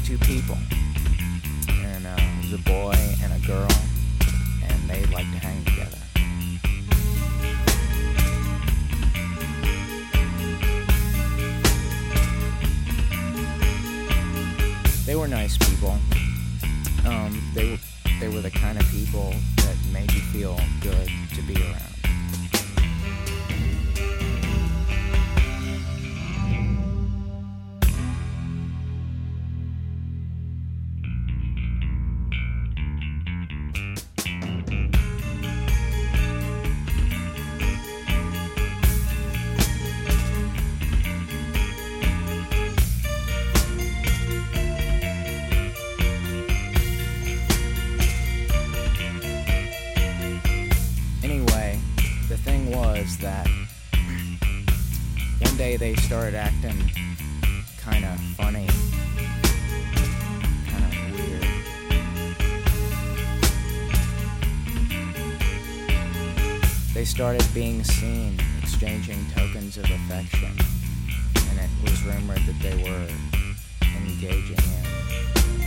two people, and uh, it was a boy and a girl, and they like to hang together. They were nice people. Um, they they were the kind of people that was that one day they started acting kind of funny, kind of weird. They started being seen exchanging tokens of affection, and it was rumored that they were engaging in